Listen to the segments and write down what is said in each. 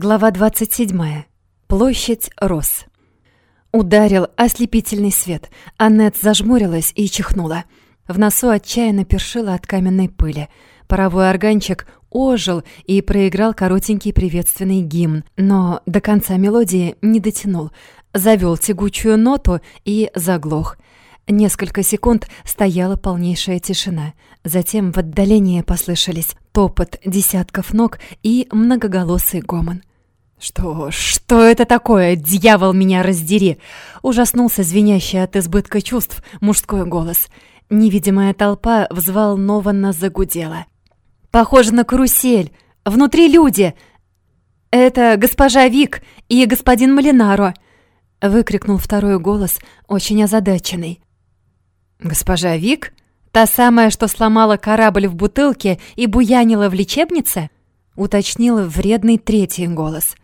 Глава 27. Площадь Рос. Ударил ослепительный свет. Аннет зажмурилась и чихнула. В носу отчаянно першила от каменной пыли. Паровой органчик ожил и проиграл коротенький приветственный гимн, но до конца мелодии не дотянул. Завёл тягучую ноту и заглох. Несколько секунд стояла полнейшая тишина. Затем в отдалении послышались топот десятков ног и многоголосый гомон. «Что? Что это такое? Дьявол меня раздери!» Ужаснулся звенящий от избытка чувств мужской голос. Невидимая толпа взволнованно загудела. «Похоже на карусель! Внутри люди! Это госпожа Вик и господин Малинаро!» Выкрикнул второй голос, очень озадаченный. «Госпожа Вик? Та самая, что сломала корабль в бутылке и буянила в лечебнице?» Уточнил вредный третий голос.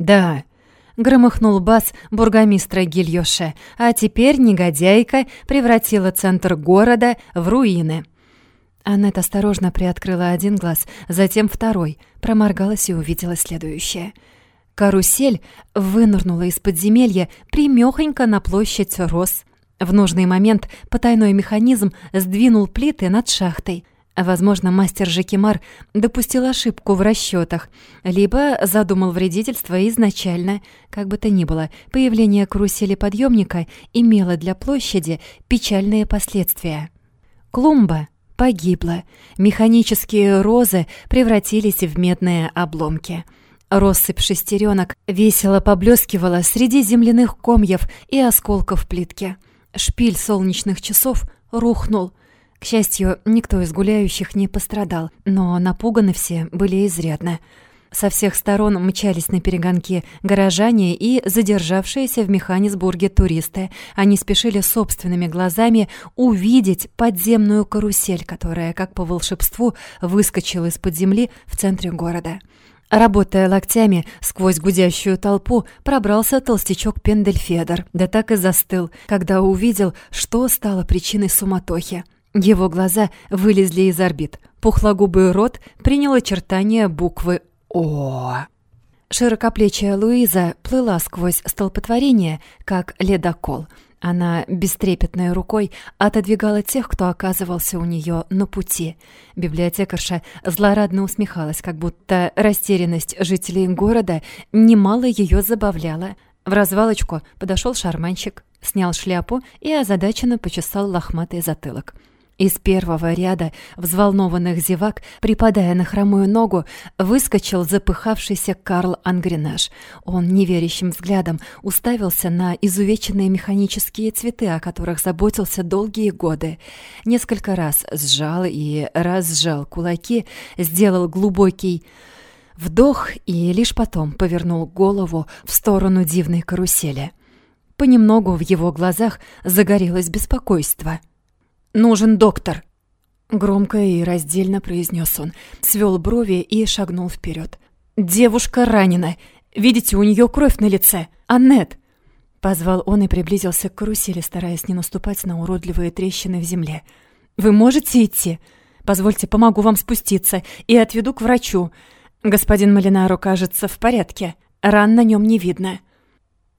«Да», — громыхнул бас бургомистра Гильёше, а теперь негодяйка превратила центр города в руины. Аннет осторожно приоткрыла один глаз, затем второй, проморгалась и увидела следующее. Карусель вынырнула из подземелья примёхонько на площадь Рос. В нужный момент потайной механизм сдвинул плиты над шахтой. Возможно, мастер Жекимар допустил ошибку в расчетах, либо задумал вредительство изначально. Как бы то ни было, появление карусели подъемника имело для площади печальные последствия. Клумба погибла, механические розы превратились в медные обломки. Россыпь шестеренок весело поблескивала среди земляных комьев и осколков плитки. Шпиль солнечных часов рухнул — к счастью, никто из гуляющих не пострадал, но напуганы все были изрядно. Со всех сторон мчались на перегонки горожане и задержавшиеся в Механисбурге туристы. Они спешили собственными глазами увидеть подземную карусель, которая, как по волшебству, выскочила из-под земли в центре города. Работая локтями сквозь гудящую толпу, пробрался толстячок Пендельфедер, да так и застыл, когда увидел, что стало причиной суматохи. Его глаза вылезли из орбит. Пухлогубый рот принял очертания буквы «О». Широкоплечья Луиза плыла сквозь столпотворение, как ледокол. Она бестрепетной рукой отодвигала тех, кто оказывался у нее на пути. Библиотекарша злорадно усмехалась, как будто растерянность жителей города немало ее забавляла. В развалочку подошел шарманщик, снял шляпу и озадаченно почесал лохматый затылок. Из первого ряда взволнованных зевак, припадая на хромую ногу, выскочил запыхавшийся Карл Ангренаж. Он неверящим взглядом уставился на изувеченные механические цветы, о которых заботился долгие годы. Несколько раз сжал и разжал кулаки, сделал глубокий вдох и лишь потом повернул голову в сторону дивной карусели. Понемногу в его глазах загорелось беспокойство — «Нужен доктор!» Громко и раздельно произнес он, свел брови и шагнул вперед. «Девушка ранена! Видите, у нее кровь на лице! Аннет!» Позвал он и приблизился к карусели, стараясь не наступать на уродливые трещины в земле. «Вы можете идти? Позвольте, помогу вам спуститься и отведу к врачу. Господин Малинаро, кажется, в порядке. Ран на нем не видно».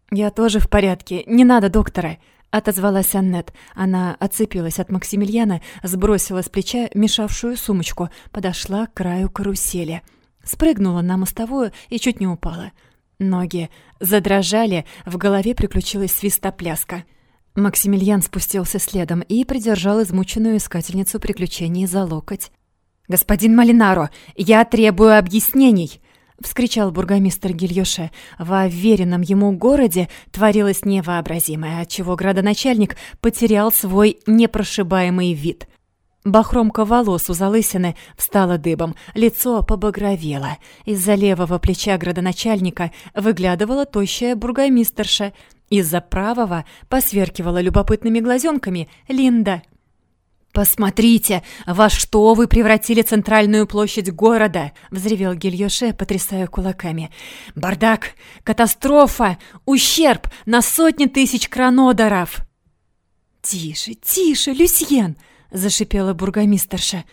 «Я тоже в порядке. Не надо доктора отозвалась Аннет. Она отцепилась от Максимилиана, сбросила с плеча мешавшую сумочку, подошла к краю карусели. Спрыгнула на мостовую и чуть не упала. Ноги задрожали, в голове приключилась свистопляска. Максимилиан спустился следом и придержал измученную искательницу приключений за локоть. «Господин Малинаро, я требую объяснений!» — вскричал бургомистр Гильёше. В уверенном ему городе творилось невообразимое, отчего градоначальник потерял свой непрошибаемый вид. Бахромка волос у залысины встала дыбом, лицо побагровело. Из-за левого плеча градоначальника выглядывала тощая бургомистерша. Из-за правого посверкивала любопытными глазенками Линда. «Посмотрите, во что вы превратили центральную площадь города!» — взревел Гильоше, потрясая кулаками. «Бардак! Катастрофа! Ущерб на сотни тысяч кранодоров!» «Тише, тише, Люсьен!» — зашипела бургомистерша.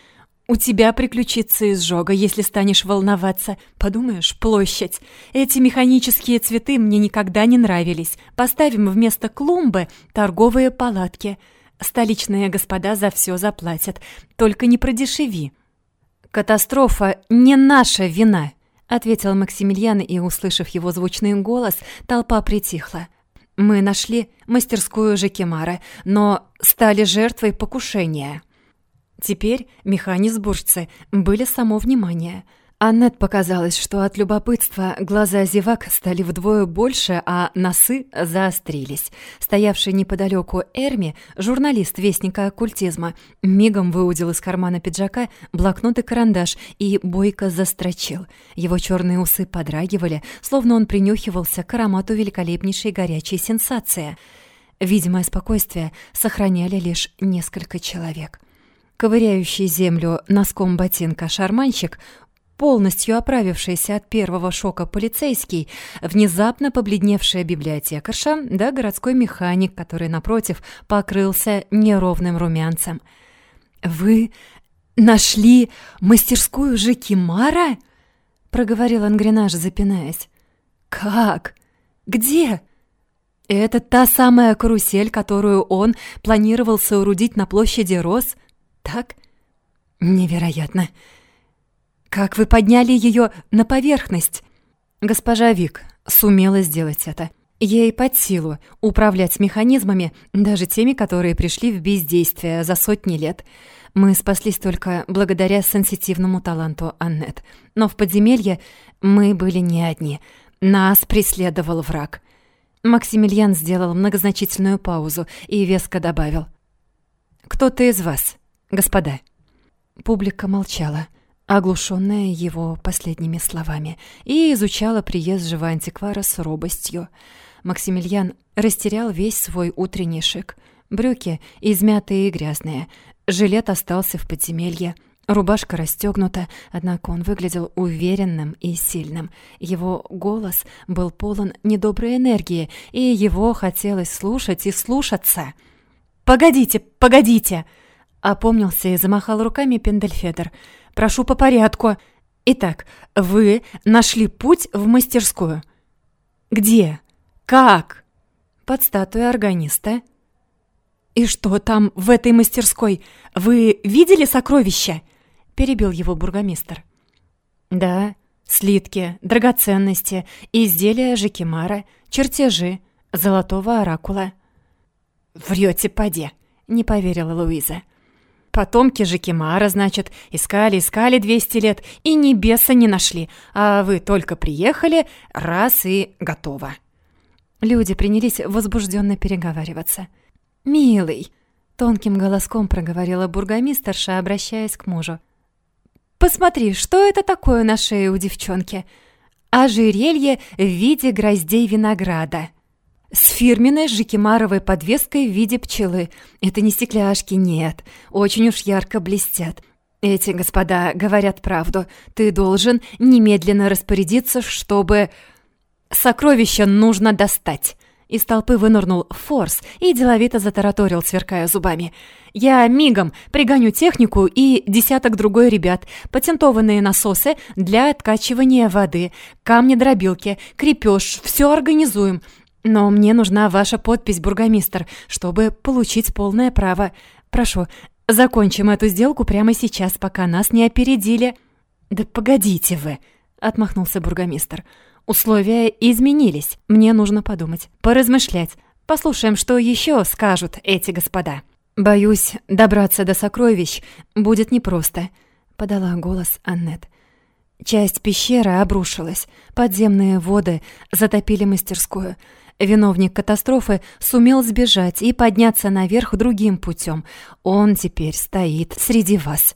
У тебя приключится изжога, если станешь волноваться. Подумаешь, площадь. Эти механические цветы мне никогда не нравились. Поставим вместо клумбы торговые палатки. Столичные господа за все заплатят. Только не продешеви. Катастрофа не наша вина, ответил Максимилиан, и, услышав его звучный голос, толпа притихла. Мы нашли мастерскую Жекимара, но стали жертвой покушения. Теперь механизбуржцы были само внимание. Аннет показалось, что от любопытства глаза зевак стали вдвое больше, а носы заострились. Стоявший неподалеку Эрми, журналист Вестника оккультизма, мигом выудил из кармана пиджака блокнот и карандаш и бойко застрочил. Его черные усы подрагивали, словно он принюхивался к аромату великолепнейшей горячей сенсации. Видимое спокойствие сохраняли лишь несколько человек. Ковыряющий землю носком ботинка шарманщик, полностью оправившийся от первого шока полицейский, внезапно побледневшая библиотекарша, да городской механик, который, напротив, покрылся неровным румянцем. «Вы нашли мастерскую Жекимара?» — проговорил Ангренаж, запинаясь. «Как? Где?» «Это та самая карусель, которую он планировал соорудить на площади Рос?» так? Невероятно. Как вы подняли ее на поверхность? Госпожа Вик сумела сделать это. Ей под силу управлять механизмами, даже теми, которые пришли в бездействие за сотни лет. Мы спаслись только благодаря сенситивному таланту Аннет. Но в подземелье мы были не одни. Нас преследовал враг. Максимилиан сделал многозначительную паузу и веско добавил. «Кто-то из вас «Господа». Публика молчала, оглушенная его последними словами, и изучала приезд живого антиквара с робостью. Максимилиан растерял весь свой утренний шик. Брюки измятые и грязные, жилет остался в подземелье, Рубашка расстегнута, однако он выглядел уверенным и сильным. Его голос был полон недоброй энергии, и его хотелось слушать и слушаться. «Погодите, погодите!» Опомнился и замахал руками Пендельфедер. «Прошу по порядку. Итак, вы нашли путь в мастерскую. Где? Как?» «Под статуей органиста». «И что там в этой мастерской? Вы видели сокровища?» Перебил его бургомистр. «Да, слитки, драгоценности, изделия Жекимара, чертежи, золотого оракула». «Врете, поди!» — не поверила Луиза. Потомки Жекимара, значит, искали, искали 200 лет и небеса не нашли, а вы только приехали, раз и готово. Люди принялись возбужденно переговариваться. «Милый», — тонким голоском проговорила бургомистерша, обращаясь к мужу. «Посмотри, что это такое на шее у девчонки? Ожерелье в виде гроздей винограда» с фирменной жикимаровой подвеской в виде пчелы. Это не стекляшки, нет, очень уж ярко блестят. Эти господа говорят правду. Ты должен немедленно распорядиться, чтобы... Сокровища нужно достать. Из толпы вынырнул Форс и деловито затараторил, сверкая зубами. «Я мигом пригоню технику и десяток другой ребят, патентованные насосы для откачивания воды, камни-дробилки, крепеж, все организуем. Но мне нужна ваша подпись, бургомистр, чтобы получить полное право. Прошу, закончим эту сделку прямо сейчас, пока нас не опередили». «Да погодите вы», — отмахнулся бургомистр. «Условия изменились. Мне нужно подумать, поразмышлять. Послушаем, что еще скажут эти господа». «Боюсь, добраться до сокровищ будет непросто», — подала голос Аннет. Часть пещеры обрушилась, подземные воды затопили мастерскую — Виновник катастрофы сумел сбежать и подняться наверх другим путем. Он теперь стоит среди вас.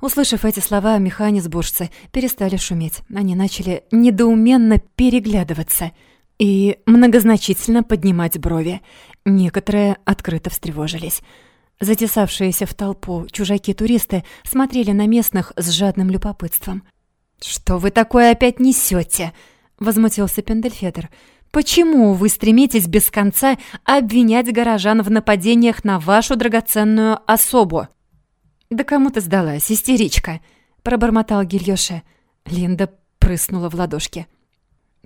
Услышав эти слова, механизбуржцы перестали шуметь. Они начали недоуменно переглядываться и многозначительно поднимать брови. Некоторые открыто встревожились. Затесавшиеся в толпу чужаки-туристы смотрели на местных с жадным любопытством. «Что вы такое опять несете?» — возмутился Пендельфедер. Почему вы стремитесь без конца обвинять горожан в нападениях на вашу драгоценную особу? «Да кому ты сдалась, истеричка?» — пробормотал Гильёше. Линда прыснула в ладошки.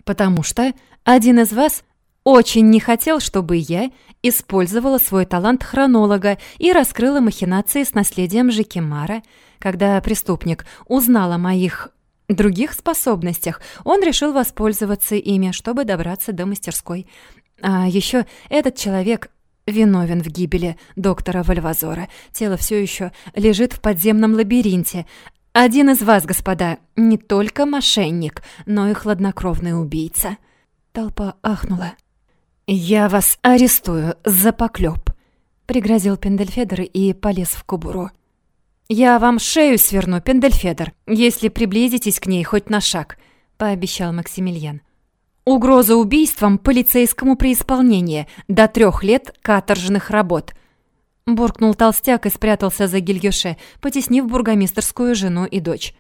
«Потому что один из вас очень не хотел, чтобы я использовала свой талант хронолога и раскрыла махинации с наследием Жикимара. Когда преступник узнал о моих других способностях, он решил воспользоваться ими, чтобы добраться до мастерской. А еще этот человек виновен в гибели доктора Вальвазора. Тело все еще лежит в подземном лабиринте. Один из вас, господа, не только мошенник, но и хладнокровный убийца. Толпа ахнула. «Я вас арестую за поклёп», — пригрозил Пендельфедер и полез в кубуру. «Я вам шею сверну, Пендельфедер, если приблизитесь к ней хоть на шаг», — пообещал Максимилиан. Угроза убийством полицейскому при исполнении до трех лет каторжных работ. Буркнул толстяк и спрятался за Гильюше, потеснив бургомистерскую жену и дочь.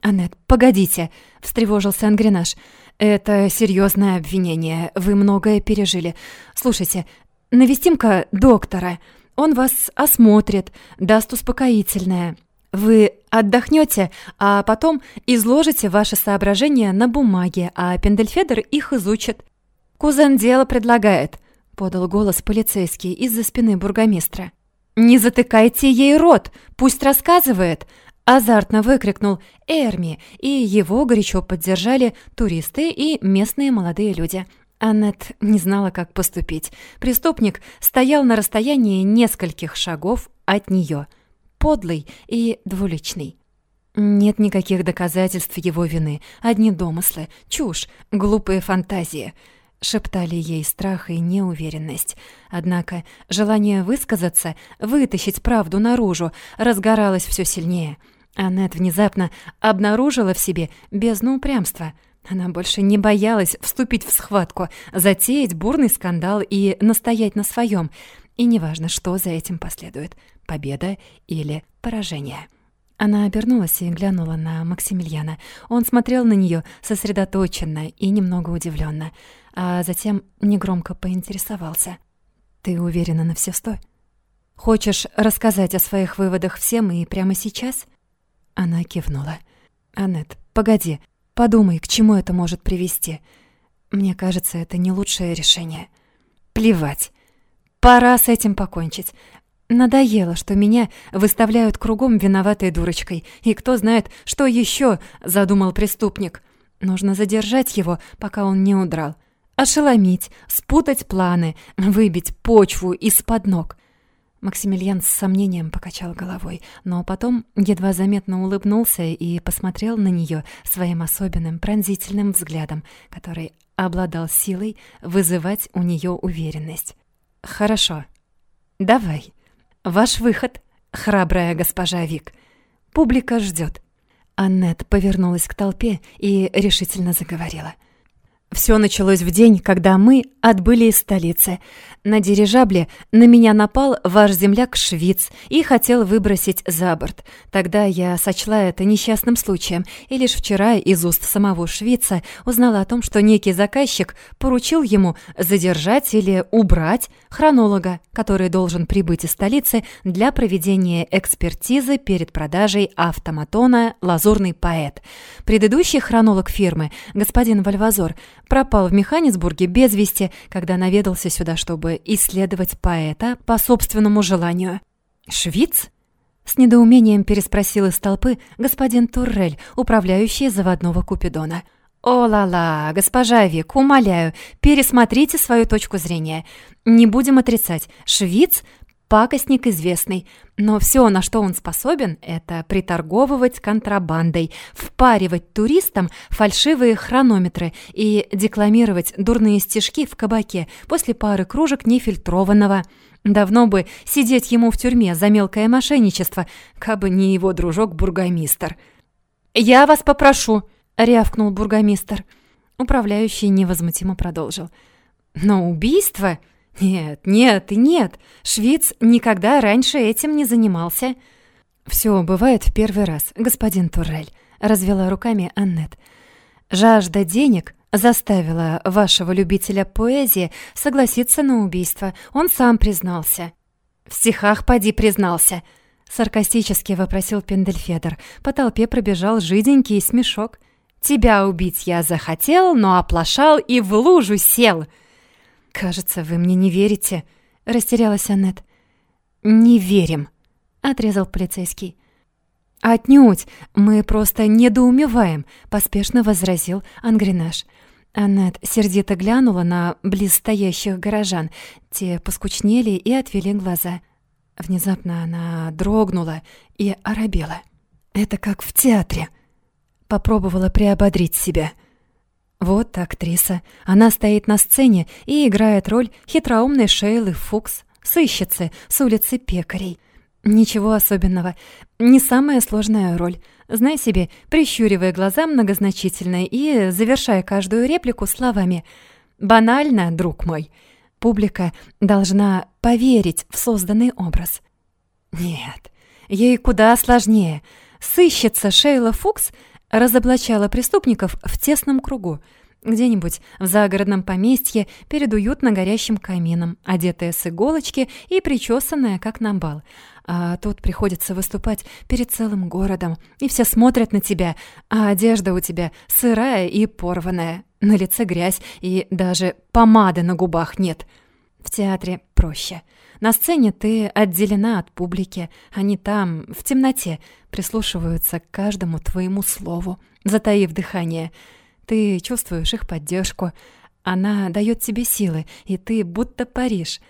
«Аннет, погодите!» — встревожился Ангренаж. «Это серьезное обвинение. Вы многое пережили. Слушайте, навестим-ка доктора. Он вас осмотрит, даст успокоительное. Вы отдохнете, а потом изложите ваши соображения на бумаге, а Пендельфедер их изучит. Кузен дело предлагает, подал голос полицейский из-за спины бургомистра. Не затыкайте ей рот, пусть рассказывает, азартно выкрикнул Эрми, и его горячо поддержали туристы и местные молодые люди. Аннет не знала, как поступить. Преступник стоял на расстоянии нескольких шагов от нее – подлый и двуличный. Нет никаких доказательств его вины, одни домыслы, чушь, глупые фантазии. Шептали ей страх и неуверенность. Однако желание высказаться, вытащить правду наружу, разгоралось все сильнее. Аннет внезапно обнаружила в себе бездну упрямства. Она больше не боялась вступить в схватку, затеять бурный скандал и настоять на своем. И неважно, что за этим последует — победа или поражение. Она обернулась и глянула на Максимилиана. Он смотрел на нее сосредоточенно и немного удивленно, а затем негромко поинтересовался. «Ты уверена на все сто? Хочешь рассказать о своих выводах всем и прямо сейчас?» Она кивнула. «Аннет, погоди, подумай, к чему это может привести. Мне кажется, это не лучшее решение». «Плевать. Пора с этим покончить. Надоело, что меня выставляют кругом виноватой дурочкой. И кто знает, что еще задумал преступник. Нужно задержать его, пока он не удрал. Ошеломить, спутать планы, выбить почву из-под ног. Максимилиан с сомнением покачал головой, но потом едва заметно улыбнулся и посмотрел на нее своим особенным пронзительным взглядом, который обладал силой вызывать у нее уверенность. «Хорошо. Давай. Ваш выход, храбрая госпожа Вик. Публика ждет». Аннет повернулась к толпе и решительно заговорила. Все началось в день, когда мы отбыли из столицы. На дирижабле на меня напал ваш земляк Швиц и хотел выбросить за борт. Тогда я сочла это несчастным случаем, и лишь вчера из уст самого Швица узнала о том, что некий заказчик поручил ему задержать или убрать хронолога, который должен прибыть из столицы для проведения экспертизы перед продажей автоматона «Лазурный поэт». Предыдущий хронолог фирмы, господин Вальвазор, пропал в Механисбурге без вести, когда наведался сюда, чтобы исследовать поэта по собственному желанию. «Швиц?» С недоумением переспросил из толпы господин Туррель, управляющий заводного Купидона. «О-ла-ла, госпожа Вик, умоляю, пересмотрите свою точку зрения. Не будем отрицать, Швиц пакостник известный, но все, на что он способен, это приторговывать контрабандой, впаривать туристам фальшивые хронометры и декламировать дурные стишки в кабаке после пары кружек нефильтрованного. Давно бы сидеть ему в тюрьме за мелкое мошенничество, кабы не его дружок-бургомистр. «Я вас попрошу», — рявкнул бургомистр. Управляющий невозмутимо продолжил. «Но убийство...» Нет, нет и нет. Швиц никогда раньше этим не занимался. Все бывает в первый раз, господин Туррель, развела руками Аннет. Жажда денег заставила вашего любителя поэзии согласиться на убийство. Он сам признался. В стихах поди признался, Саркастически вопросил Пендельфедер. По толпе пробежал жиденький смешок. «Тебя убить я захотел, но оплошал и в лужу сел!» «Кажется, вы мне не верите», — растерялась Аннет. «Не верим», — отрезал полицейский. «Отнюдь! Мы просто недоумеваем», — поспешно возразил Ангренаж. Аннет сердито глянула на близстоящих горожан. Те поскучнели и отвели глаза. Внезапно она дрогнула и оробела. «Это как в театре», — попробовала приободрить себя. Вот актриса. Она стоит на сцене и играет роль хитроумной Шейлы Фукс, сыщицы с улицы Пекарей. Ничего особенного. Не самая сложная роль. Знай себе, прищуривая глаза многозначительно и завершая каждую реплику словами «Банально, друг мой». Публика должна поверить в созданный образ. Нет, ей куда сложнее. Сыщица Шейла Фукс разоблачала преступников в тесном кругу — где-нибудь в загородном поместье перед уютно горящим камином, одетая с иголочки и причесанная, как на бал. А тут приходится выступать перед целым городом, и все смотрят на тебя, а одежда у тебя сырая и порванная, на лице грязь, и даже помады на губах нет. В театре проще. На сцене ты отделена от публики, они там, в темноте, прислушиваются к каждому твоему слову, затаив дыхание — ты чувствуешь их поддержку. Она дает тебе силы, и ты будто паришь.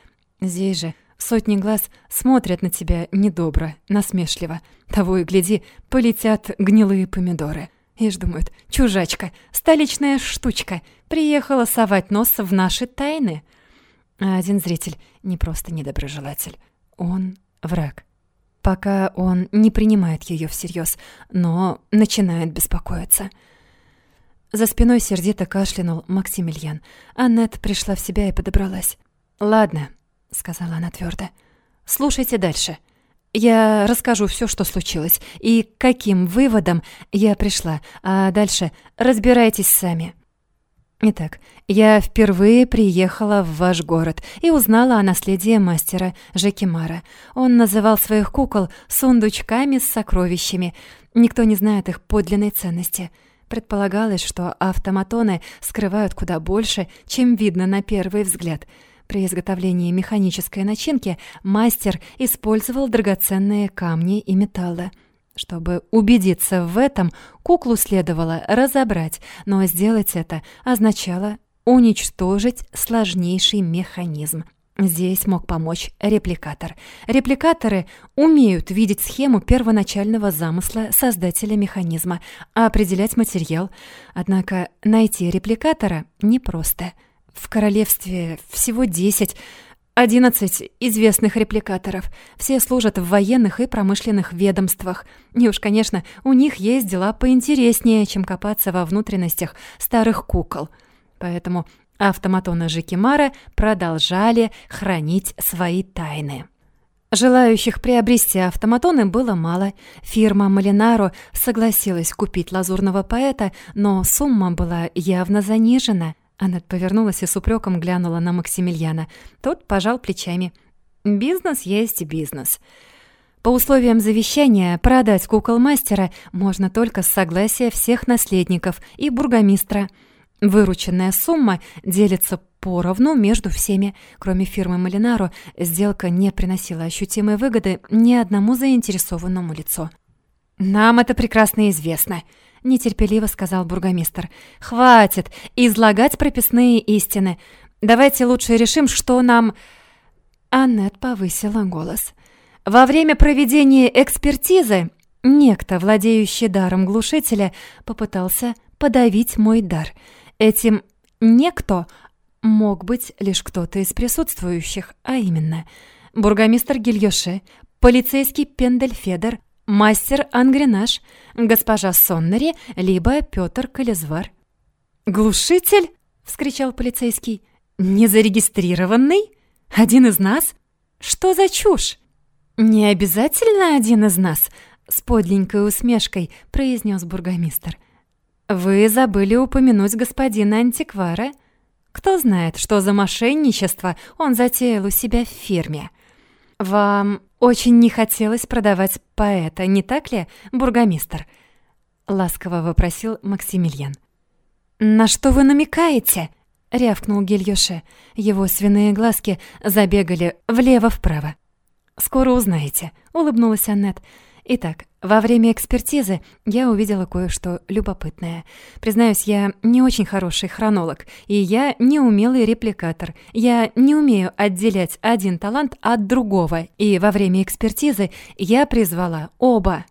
Здесь же сотни глаз смотрят на тебя недобро, насмешливо. Того и гляди, полетят гнилые помидоры. Ишь, думают, чужачка, столичная штучка, приехала совать нос в наши тайны. А один зритель не просто недоброжелатель, он враг. Пока он не принимает ее всерьез, но начинает беспокоиться — за спиной сердито кашлянул Максимилиан. Аннет пришла в себя и подобралась. «Ладно», — сказала она твердо. «Слушайте дальше. Я расскажу все, что случилось, и каким выводам я пришла, а дальше разбирайтесь сами». Итак, я впервые приехала в ваш город и узнала о наследии мастера Жекимара. Он называл своих кукол сундучками с сокровищами. Никто не знает их подлинной ценности. Предполагалось, что автоматоны скрывают куда больше, чем видно на первый взгляд. При изготовлении механической начинки мастер использовал драгоценные камни и металлы. Чтобы убедиться в этом, куклу следовало разобрать, но сделать это означало уничтожить сложнейший механизм. Здесь мог помочь репликатор. Репликаторы умеют видеть схему первоначального замысла создателя механизма, а определять материал. Однако найти репликатора непросто. В королевстве всего 10, 11 известных репликаторов. Все служат в военных и промышленных ведомствах. И уж, конечно, у них есть дела поинтереснее, чем копаться во внутренностях старых кукол. Поэтому автоматоны Жикимара продолжали хранить свои тайны. Желающих приобрести автоматоны было мало. Фирма Малинаро согласилась купить лазурного поэта, но сумма была явно занижена. Аннет повернулась и с упреком глянула на Максимилиана. Тот пожал плечами. «Бизнес есть бизнес». По условиям завещания продать кукол мастера можно только с согласия всех наследников и бургомистра – Вырученная сумма делится поровну между всеми. Кроме фирмы Малинаро, сделка не приносила ощутимой выгоды ни одному заинтересованному лицу. «Нам это прекрасно известно», — нетерпеливо сказал бургомистр. «Хватит излагать прописные истины. Давайте лучше решим, что нам...» Аннет повысила голос. «Во время проведения экспертизы некто, владеющий даром глушителя, попытался подавить мой дар — Этим «некто» мог быть лишь кто-то из присутствующих, а именно бургомистр Гильёше, полицейский Пендельфедер, мастер Ангренаж, госпожа Соннери, либо Пётр Колезвар. «Глушитель?» — вскричал полицейский. «Незарегистрированный? Один из нас? Что за чушь?» «Не обязательно один из нас», — с подленькой усмешкой произнес бургомистр. «Вы забыли упомянуть господина антиквара. Кто знает, что за мошенничество он затеял у себя в фирме. Вам очень не хотелось продавать поэта, не так ли, бургомистр?» — ласково вопросил Максимилиан. «На что вы намекаете?» — рявкнул Гильюше. Его свиные глазки забегали влево-вправо. «Скоро узнаете», — улыбнулась Аннет. Итак, во время экспертизы я увидела кое-что любопытное. Признаюсь, я не очень хороший хронолог, и я не умелый репликатор. Я не умею отделять один талант от другого, и во время экспертизы я призвала оба.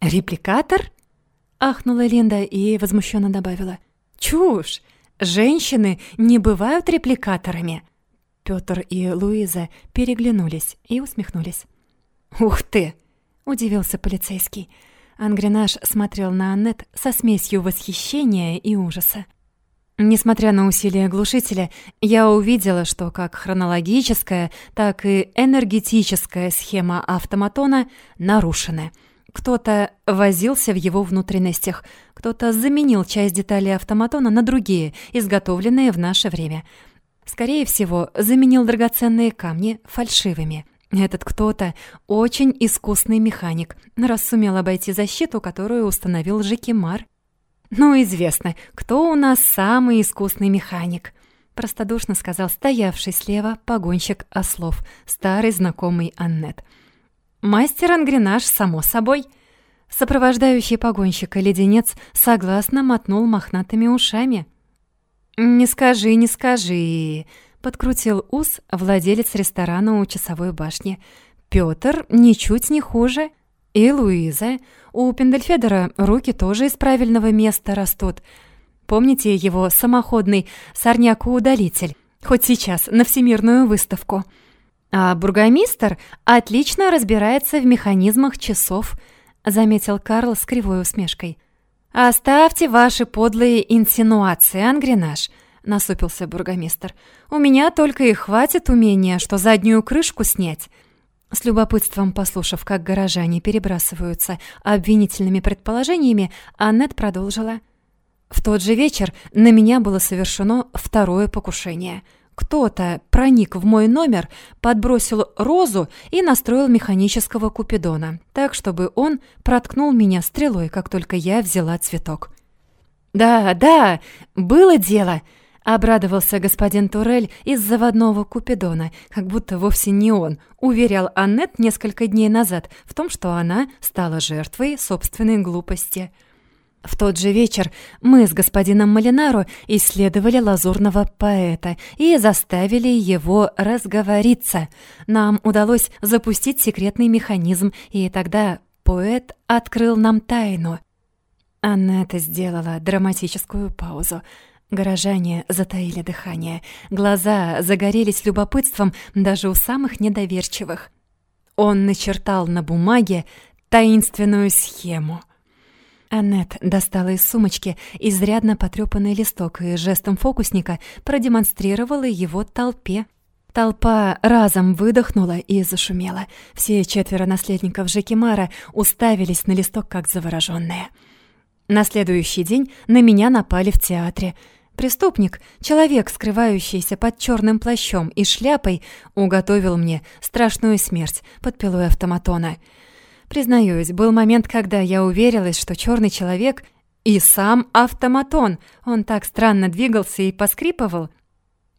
«Репликатор?» — ахнула Линда и возмущенно добавила. «Чушь! Женщины не бывают репликаторами!» Пётр и Луиза переглянулись и усмехнулись. «Ух ты!» Удивился полицейский. Ангренаж смотрел на Аннет со смесью восхищения и ужаса. Несмотря на усилия глушителя, я увидела, что как хронологическая, так и энергетическая схема автоматона нарушены. Кто-то возился в его внутренностях, кто-то заменил часть деталей автоматона на другие, изготовленные в наше время. Скорее всего, заменил драгоценные камни фальшивыми – этот кто-то очень искусный механик, раз сумел обойти защиту, которую установил Жекимар. «Ну, известно, кто у нас самый искусный механик», — простодушно сказал стоявший слева погонщик ослов, старый знакомый Аннет. «Мастер Ангренаж, само собой». Сопровождающий погонщика леденец согласно мотнул мохнатыми ушами. «Не скажи, не скажи», Подкрутил ус владелец ресторана у часовой башни. Пётр ничуть не хуже. И Луиза. У Пендельфедера руки тоже из правильного места растут. Помните его самоходный сорняку-удалитель? Хоть сейчас на всемирную выставку. А бургомистр отлично разбирается в механизмах часов, заметил Карл с кривой усмешкой. Оставьте ваши подлые инсинуации, Ангренаж насупился бургомистр. «У меня только и хватит умения, что заднюю крышку снять». С любопытством послушав, как горожане перебрасываются обвинительными предположениями, Аннет продолжила. «В тот же вечер на меня было совершено второе покушение. Кто-то проник в мой номер, подбросил розу и настроил механического купидона, так, чтобы он проткнул меня стрелой, как только я взяла цветок». «Да, да, было дело!» Обрадовался господин Турель из заводного Купидона, как будто вовсе не он, уверял Аннет несколько дней назад в том, что она стала жертвой собственной глупости. В тот же вечер мы с господином Малинаро исследовали лазурного поэта и заставили его разговориться. Нам удалось запустить секретный механизм, и тогда поэт открыл нам тайну. Аннета сделала драматическую паузу. Горожане затаили дыхание, глаза загорелись любопытством даже у самых недоверчивых. Он начертал на бумаге таинственную схему. Аннет достала из сумочки изрядно потрёпанный листок и жестом фокусника продемонстрировала его толпе. Толпа разом выдохнула и зашумела. Все четверо наследников Жекимара уставились на листок как заворожённые. На следующий день на меня напали в театре — Преступник, человек, скрывающийся под черным плащом и шляпой, уготовил мне страшную смерть под пилой автоматона. Признаюсь, был момент, когда я уверилась, что черный человек и сам автоматон. Он так странно двигался и поскрипывал.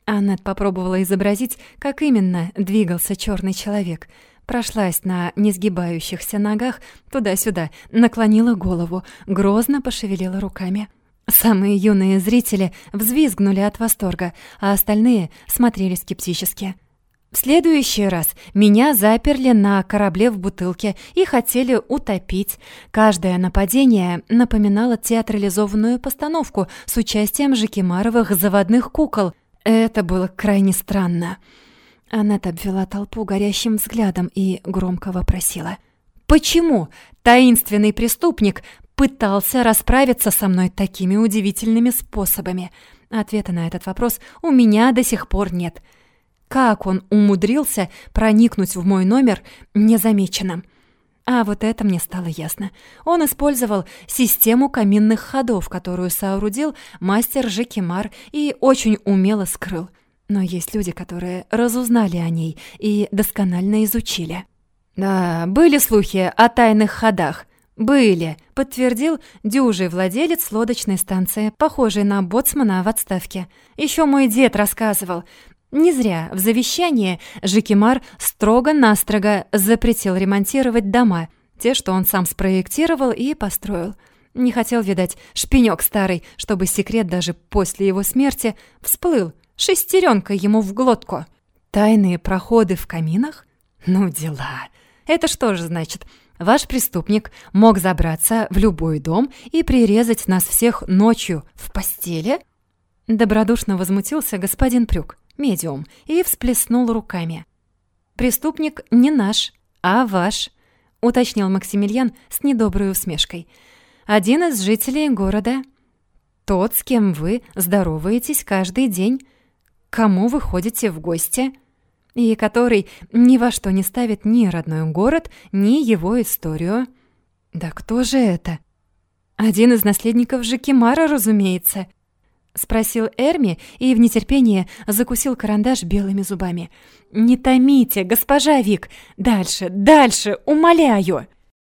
Аннет попробовала изобразить, как именно двигался черный человек. Прошлась на несгибающихся ногах туда-сюда, наклонила голову, грозно пошевелила руками. Самые юные зрители взвизгнули от восторга, а остальные смотрели скептически. В следующий раз меня заперли на корабле в бутылке и хотели утопить. Каждое нападение напоминало театрализованную постановку с участием Жикимаровых заводных кукол. Это было крайне странно. Аннет обвела толпу горящим взглядом и громко вопросила. «Почему таинственный преступник пытался расправиться со мной такими удивительными способами? Ответа на этот вопрос у меня до сих пор нет. Как он умудрился проникнуть в мой номер незамеченным? А вот это мне стало ясно. Он использовал систему каминных ходов, которую соорудил мастер Жекимар и очень умело скрыл. Но есть люди, которые разузнали о ней и досконально изучили. «Да, были слухи о тайных ходах. Были», — подтвердил дюжий владелец лодочной станции, похожий на боцмана в отставке. Еще мой дед рассказывал. Не зря в завещании Жикимар строго-настрого запретил ремонтировать дома, те, что он сам спроектировал и построил. Не хотел, видать, шпинёк старый, чтобы секрет даже после его смерти всплыл шестеренкой ему в глотку. Тайные проходы в каминах? Ну, дела. Это что же значит? Ваш преступник мог забраться в любой дом и прирезать нас всех ночью в постели? Добродушно возмутился господин Прюк, медиум, и всплеснул руками. Преступник не наш, а ваш, уточнил Максимилиан с недоброй усмешкой. Один из жителей города. Тот, с кем вы здороваетесь каждый день, кому вы ходите в гости – и который ни во что не ставит ни родной город, ни его историю. Да кто же это? Один из наследников Жакимара, разумеется. Спросил Эрми и в нетерпении закусил карандаш белыми зубами. «Не томите, госпожа Вик! Дальше, дальше, умоляю!»